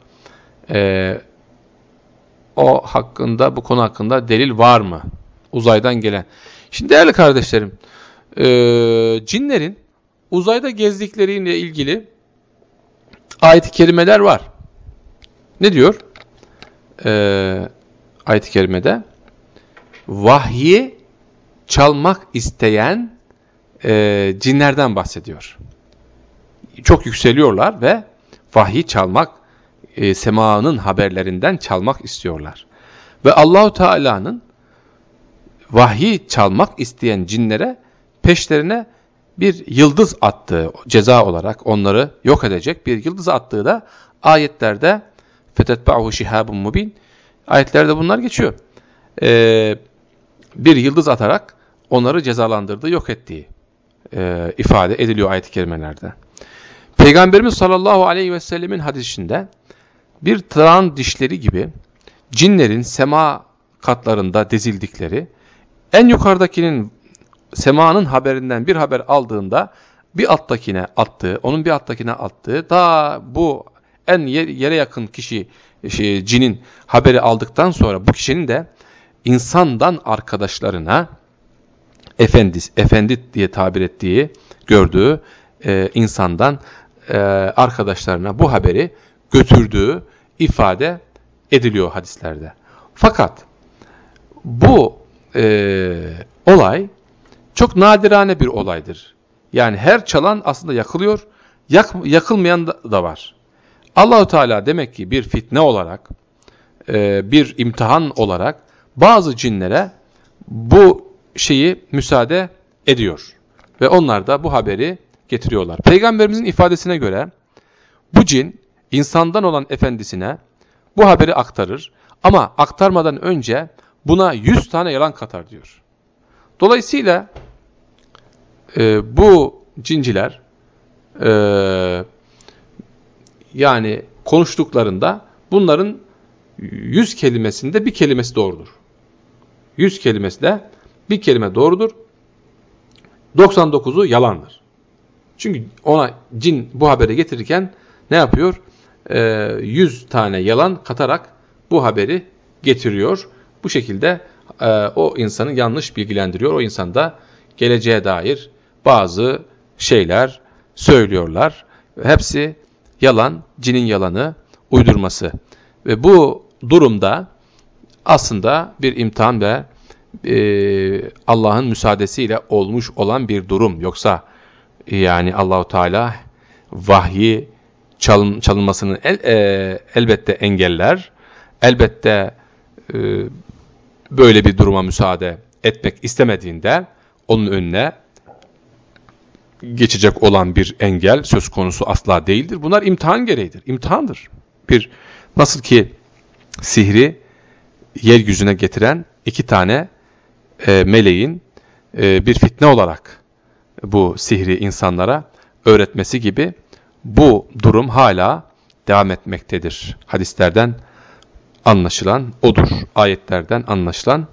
Ee, o hakkında, bu konu hakkında delil var mı? Uzaydan gelen. Şimdi değerli kardeşlerim, e, cinlerin uzayda gezdikleriyle ilgili ayet-i kerimeler var. Ne diyor? E, ayet-i kerimede vahyi çalmak isteyen e, cinlerden bahsediyor. Çok yükseliyorlar ve vahyi çalmak, e, semanın haberlerinden çalmak istiyorlar. Ve Allahu Teala'nın vahyi çalmak isteyen cinlere peşlerine bir yıldız attığı ceza olarak onları yok edecek bir yıldız attığı da ayetlerde fetetba'hu şihabun mubin ayetlerde bunlar geçiyor. Ee, bir yıldız atarak onları cezalandırdı, yok ettiği e, ifade ediliyor ayet-i kerimelerde. Peygamberimiz sallallahu aleyhi ve sellemin hadisinde bir tırağın dişleri gibi cinlerin sema katlarında dizildikleri, en yukarıdakinin semanın haberinden bir haber aldığında bir alttakine attığı, onun bir alttakine attığı, daha bu en yere yakın kişi, şey, cinin haberi aldıktan sonra bu kişinin de insandan arkadaşlarına efendi, efendi diye tabir ettiği, gördüğü e, insandan e, arkadaşlarına bu haberi götürdüğü ifade ediliyor hadislerde. Fakat bu e, olay çok nadirane bir olaydır. Yani her çalan aslında yakılıyor, yak, yakılmayan da, da var. Allahu Teala demek ki bir fitne olarak, e, bir imtihan olarak bazı cinlere bu şeyi müsaade ediyor. Ve onlar da bu haberi getiriyorlar. Peygamberimizin ifadesine göre bu cin insandan olan efendisine bu haberi aktarır. Ama aktarmadan önce buna 100 tane yalan katar diyor. Dolayısıyla e, bu cinciler e, yani konuştuklarında bunların 100 kelimesinde bir kelimesi doğrudur. 100 kelimesi de bir kelime doğrudur. 99'u yalandır. Çünkü ona cin bu haberi getirirken ne yapıyor? Ee, 100 tane yalan katarak bu haberi getiriyor. Bu şekilde e, o insanı yanlış bilgilendiriyor. O insan da geleceğe dair bazı şeyler söylüyorlar. Hepsi yalan, cinin yalanı, uydurması. Ve bu durumda aslında bir imtihan ve e, Allah'ın müsaadesiyle olmuş olan bir durum. Yoksa yani Allahu Teala vahyi çalın, çalınmasını el, e, elbette engeller. Elbette e, böyle bir duruma müsaade etmek istemediğinde onun önüne geçecek olan bir engel söz konusu asla değildir. Bunlar imtihan gereğidir. İmtihandır. Bir nasıl ki sihri yeryüzüne getiren iki tane e, meleğin e, bir fitne olarak bu sihri insanlara öğretmesi gibi bu durum hala devam etmektedir. Hadislerden anlaşılan odur. Ayetlerden anlaşılan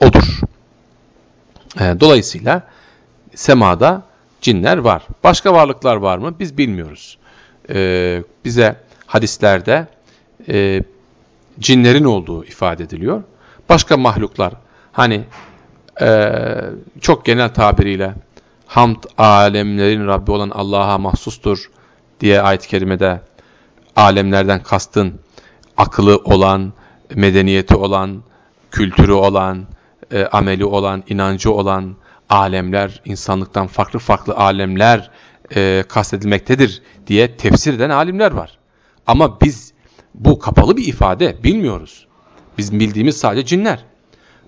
odur. E, dolayısıyla semada cinler var. Başka varlıklar var mı? Biz bilmiyoruz. E, bize hadislerde e, cinlerin olduğu ifade ediliyor. Başka mahluklar hani e, çok genel tabiriyle hamd alemlerin Rabbi olan Allah'a mahsustur diye ayet-i kerimede alemlerden kastın akıllı olan, medeniyeti olan, kültürü olan, e, ameli olan, inancı olan alemler, insanlıktan farklı farklı alemler e, kastedilmektedir diye tefsir eden alimler var. Ama biz bu kapalı bir ifade bilmiyoruz. Biz bildiğimiz sadece cinler.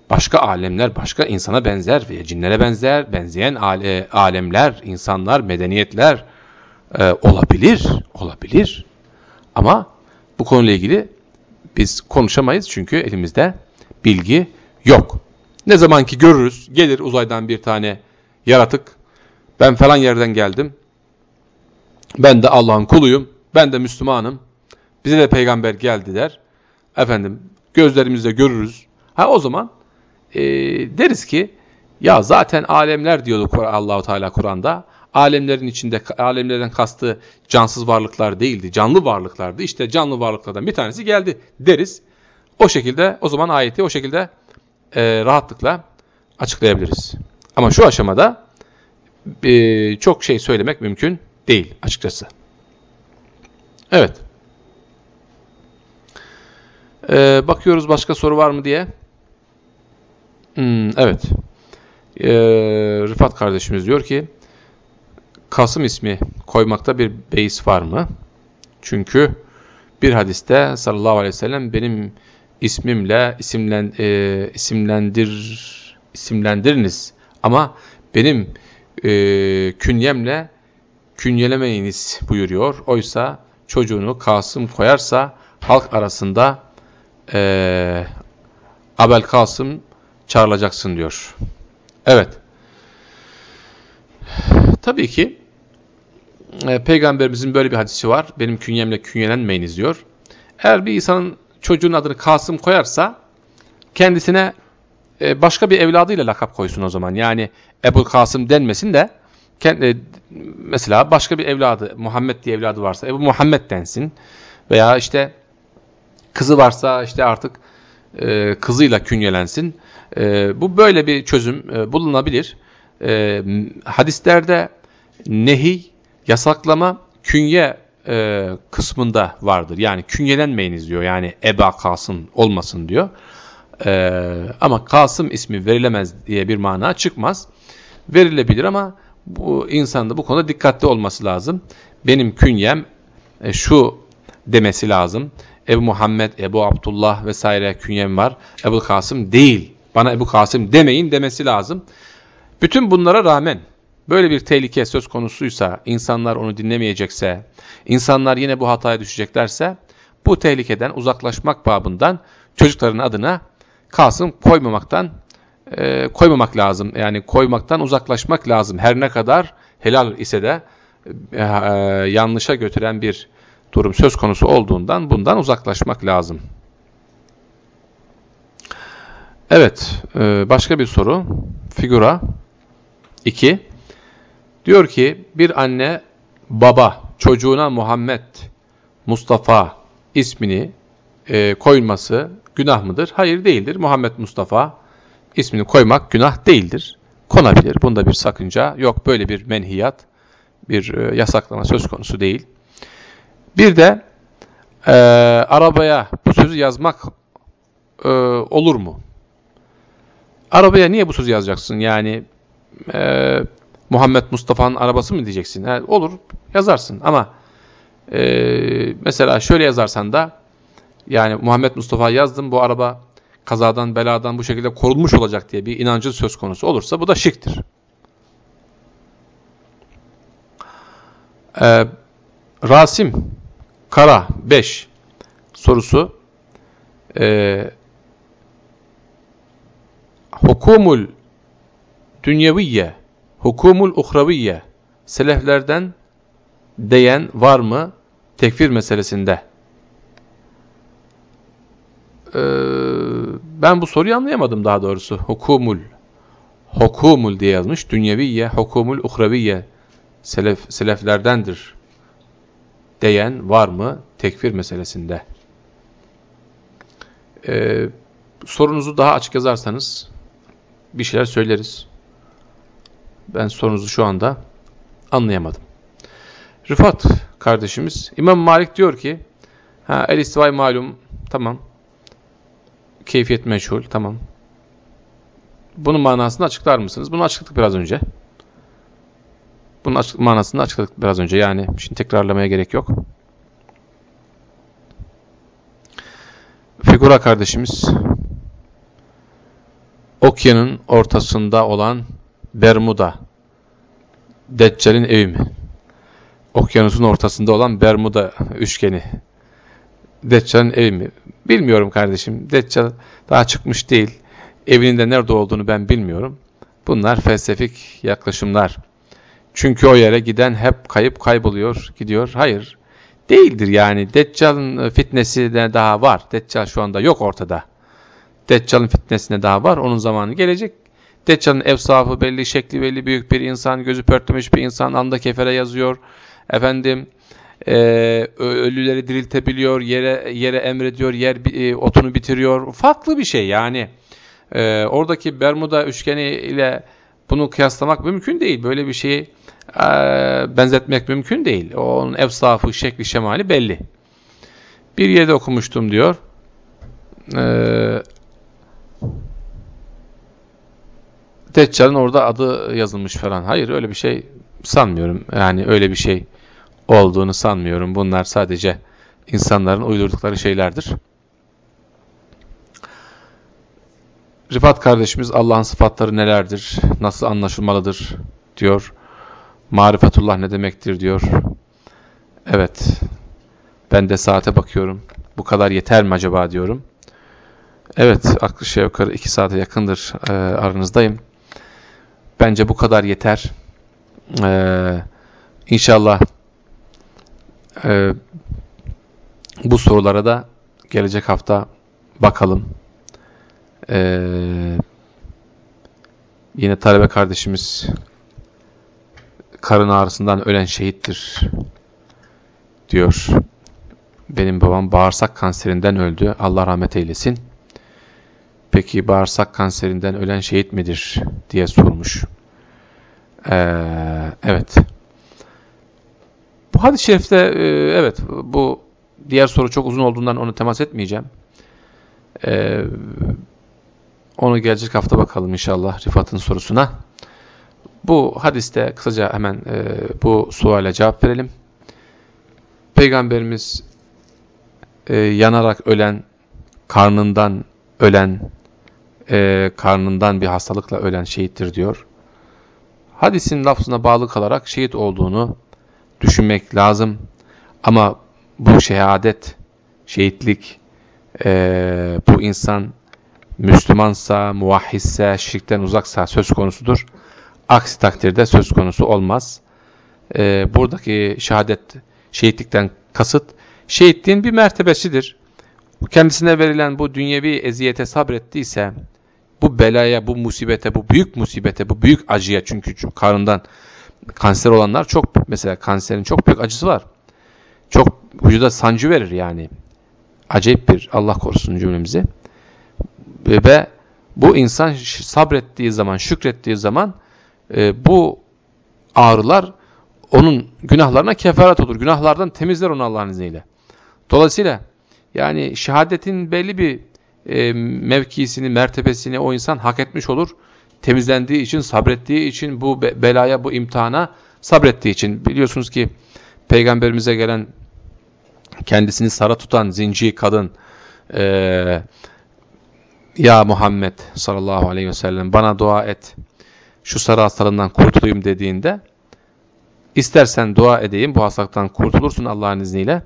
Başka alemler, başka insana benzer veya cinlere benzer, benzeyen ale, alemler, insanlar, medeniyetler e, olabilir, olabilir. Ama bu konuyla ilgili biz konuşamayız çünkü elimizde bilgi yok. Ne zaman ki görürüz, gelir uzaydan bir tane yaratık, ben falan yerden geldim, ben de Allah'ın kuluyum, ben de Müslümanım, bize de peygamber geldi der. Efendim gözlerimizle görürüz. Ha o zaman e, deriz ki ya zaten alemler diyordu Allahu Teala Kur'an'da. Alemlerin içinde alemlerden kastı cansız varlıklar değildi. Canlı varlıklardı. İşte canlı varlıklardan bir tanesi geldi deriz. O şekilde o zaman ayeti o şekilde e, rahatlıkla açıklayabiliriz. Ama şu aşamada e, çok şey söylemek mümkün değil açıkçası. Evet. Ee, bakıyoruz başka soru var mı diye. Hmm, evet. Ee, Rıfat kardeşimiz diyor ki Kasım ismi koymakta bir beis var mı? Çünkü bir hadiste sallallahu aleyhi ve sellem benim ismimle isimlen, e, isimlendir isimlendiriniz ama benim e, künyemle künyelemeyiniz buyuruyor. Oysa çocuğunu Kasım koyarsa halk arasında e, Abel Kasım çağrılacaksın diyor. Evet. Tabii ki e, Peygamberimizin böyle bir hadisi var. Benim künyemle künyelenmeyiniz diyor. Eğer bir insanın çocuğun adını Kasım koyarsa kendisine e, başka bir evladıyla lakap koysun o zaman. Yani Ebu Kasım denmesin de kendi, mesela başka bir evladı, Muhammed diye evladı varsa Ebu Muhammed densin. Veya işte kızı varsa işte artık e, kızıyla künyelensin. E, bu böyle bir çözüm e, bulunabilir. E, hadislerde nehi, yasaklama, künye e, kısmında vardır. Yani künyelenmeyiniz diyor. Yani Eba Kasım olmasın diyor. E, ama Kasım ismi verilemez diye bir mana çıkmaz. Verilebilir ama bu insanda bu konuda dikkatli olması lazım. Benim künyem e, şu demesi lazım. Ebu Muhammed, Ebu Abdullah vesaire künyem var. Ebu Kasım değil. Bana Ebu Kasım demeyin demesi lazım. Bütün bunlara rağmen böyle bir tehlike söz konusuysa, insanlar onu dinlemeyecekse, insanlar yine bu hataya düşeceklerse, bu tehlikeden uzaklaşmak babından çocukların adına Kasım koymamaktan e, koymamak lazım. Yani koymaktan uzaklaşmak lazım. Her ne kadar helal ise de e, e, yanlışa götüren bir durum söz konusu olduğundan bundan uzaklaşmak lazım. Evet, e, başka bir soru. Figura 2. Diyor ki bir anne baba çocuğuna Muhammed, Mustafa ismini e, koyması günah mıdır? Hayır değildir. Muhammed Mustafa ismini koymak günah değildir. Konabilir. Bunda bir sakınca yok. Böyle bir menhiyat, bir e, yasaklama söz konusu değil. Bir de e, arabaya bu sözü yazmak e, olur mu? Arabaya niye bu sözü yazacaksın? Yani e, Muhammed Mustafa'nın arabası mı diyeceksin? Ha, olur yazarsın ama e, mesela şöyle yazarsan da yani Muhammed Mustafa yazdım bu araba kazadan beladan bu şekilde korunmuş olacak diye bir inancı söz konusu olursa bu da şirktir. Ee, Rasim Kara 5 sorusu e, hukumul dünyeviye hukumul uhraviye seleflerden diyen var mı tekfir meselesinde? Ee, ben bu soruyu anlayamadım daha doğrusu. Hukumul hukumul diye yazmış. Dünyeviye hukumul uhraviye selef, seleflerdendir diyen var mı tekfir meselesinde? Ee, sorunuzu daha açık yazarsanız bir şeyler söyleriz. Ben sorunuzu şu anda anlayamadım. Rıfat kardeşimiz İmam Malik diyor ki ha, el istivay malum tamam keyfiyet meşhul tamam. Bunun manasını açıklar mısınız? Bunu açıkladık biraz önce. Bunun açık, manasını açıkladık biraz önce. Yani şimdi tekrarlamaya gerek yok. Figura kardeşimiz okyanın ortasında olan Bermuda Deccal'in evi mi? Okyanusun ortasında olan Bermuda üçgeni Deccal'in evi mi? Bilmiyorum kardeşim. Deccal daha çıkmış değil. Evinin de nerede olduğunu ben bilmiyorum. Bunlar felsefik yaklaşımlar. Çünkü o yere giden hep kayıp kayboluyor, gidiyor. Hayır, değildir yani. Deccal'ın fitnesi de daha var. Deccal şu anda yok ortada. Deccal'ın fitnesine daha var. Onun zamanı gelecek. Deccal'ın evsafı belli, şekli belli, büyük bir insan, gözü pörtlemiş bir insan, anda kefere yazıyor. Efendim, e, ölüleri diriltebiliyor, yere yere emrediyor, yer e, otunu bitiriyor. Farklı bir şey yani. E, oradaki Bermuda üçgeni ile bunu kıyaslamak mümkün değil. Böyle bir şeyi e, benzetmek mümkün değil. Onun evsafı, şekli, şemali belli. Bir yerde okumuştum diyor. Eee Deccal'ın orada adı yazılmış falan. Hayır öyle bir şey sanmıyorum. Yani öyle bir şey olduğunu sanmıyorum. Bunlar sadece insanların uydurdukları şeylerdir. Rifat kardeşimiz Allah'ın sıfatları nelerdir? Nasıl anlaşılmalıdır? diyor. Marifetullah ne demektir diyor. Evet. Ben de saate bakıyorum. Bu kadar yeter mi acaba diyorum. Evet, aklı şey yukarı iki saate yakındır e, aranızdayım. Bence bu kadar yeter. Ee, inşallah e, bu sorulara da gelecek hafta bakalım. Ee, yine talebe kardeşimiz karın ağrısından ölen şehittir diyor. Benim babam bağırsak kanserinden öldü. Allah rahmet eylesin. Peki bağırsak kanserinden ölen şehit midir diye sormuş. Ee, evet. Bu hadis-i şerifte e, evet bu diğer soru çok uzun olduğundan onu temas etmeyeceğim. Ee, onu gelecek hafta bakalım inşallah Rifat'ın sorusuna. Bu hadiste kısaca hemen e, bu suale cevap verelim. Peygamberimiz e, yanarak ölen, karnından ölen, e, karnından bir hastalıkla ölen şehittir diyor. Hadisin lafzına bağlı kalarak şehit olduğunu düşünmek lazım. Ama bu şehadet, şehitlik, e, bu insan Müslümansa, muvahhisse, şirkten uzaksa söz konusudur. Aksi takdirde söz konusu olmaz. E, buradaki şehadet, şehitlikten kasıt, şehitliğin bir mertebesidir. Kendisine verilen bu dünyevi eziyete sabrettiyse, bu belaya, bu musibete, bu büyük musibete, bu büyük acıya çünkü karından kanser olanlar çok mesela kanserin çok büyük acısı var. Çok vücuda sancı verir yani. Acayip bir Allah korusun cümlemizi. Ve bu insan sabrettiği zaman, şükrettiği zaman e, bu ağrılar onun günahlarına kefaret olur. Günahlardan temizler onu Allah'ın izniyle. Dolayısıyla yani şehadetin belli bir e, mevkisini, mertebesini o insan hak etmiş olur. Temizlendiği için, sabrettiği için, bu belaya, bu imtihana sabrettiği için. Biliyorsunuz ki Peygamberimize gelen kendisini sara tutan zinci kadın e, ya Muhammed sallallahu aleyhi ve sellem bana dua et şu sarı hastalığından kurtulayım dediğinde istersen dua edeyim bu hastalıktan kurtulursun Allah'ın izniyle.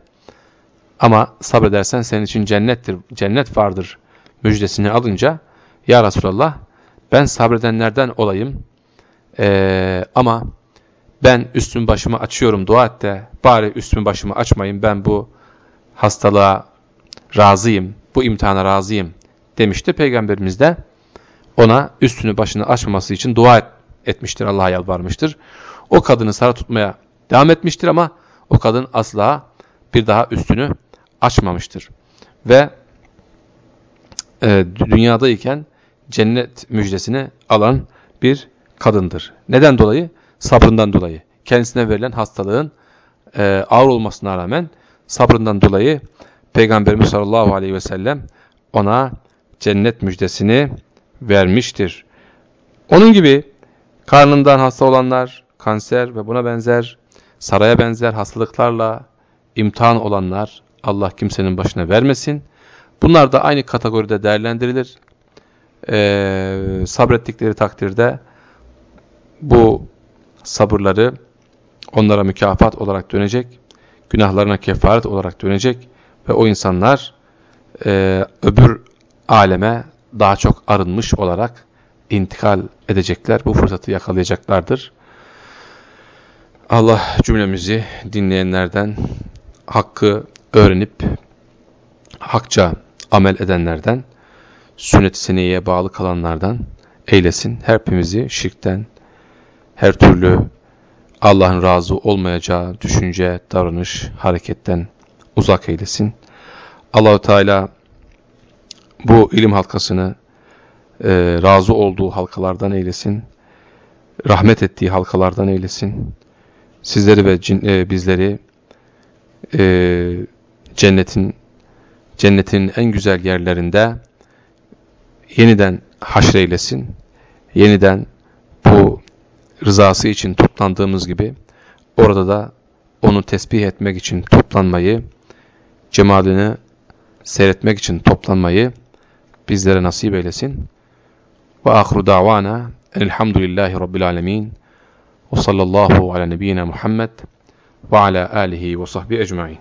Ama sabredersen senin için cennettir, cennet vardır. müjdesini alınca Ya Resulallah ben sabredenlerden olayım. Ee, ama ben üstüm başımı açıyorum dua et de bari üstüm başımı açmayın ben bu hastalığa razıyım, bu imtihana razıyım. demişti. Peygamberimiz de ona üstünü başını açmaması için dua et, etmiştir, Allah'a yalvarmıştır. O kadını sarı tutmaya devam etmiştir ama o kadın asla bir daha üstünü açmamıştır. Ve e, dünyadayken cennet müjdesini alan bir kadındır. Neden dolayı? Sabrından dolayı. Kendisine verilen hastalığın e, ağır olmasına rağmen sabrından dolayı Peygamberimiz sallallahu aleyhi ve sellem ona cennet müjdesini vermiştir. Onun gibi karnından hasta olanlar, kanser ve buna benzer, saraya benzer hastalıklarla imtihan olanlar Allah kimsenin başına vermesin. Bunlar da aynı kategoride değerlendirilir. Ee, sabrettikleri takdirde bu sabırları onlara mükafat olarak dönecek, günahlarına kefaret olarak dönecek ve o insanlar e, öbür aleme daha çok arınmış olarak intikal edecekler. Bu fırsatı yakalayacaklardır. Allah cümlemizi dinleyenlerden hakkı öğrenip hakça amel edenlerden, sünnet-i seniyeye bağlı kalanlardan eylesin. Hepimizi şirkten, her türlü Allah'ın razı olmayacağı düşünce, davranış, hareketten uzak eylesin. Allahu Teala bu ilim halkasını e, razı olduğu halkalardan eylesin rahmet ettiği halkalardan eylesin. Sizleri ve cin, e, bizleri e, cennetin cennetin en güzel yerlerinde yeniden haşreylesin. Yeniden bu rızası için toplandığımız gibi orada da onu tesbih etmek için toplanmayı, cemalini seyretmek için toplanmayı bizlere nasip eylesin. Ve ahru davana elhamdülillahi rabbil alemin ve sallallahu ala nebiyyina Muhammed ve ala alihi ve sahbihi ecmain.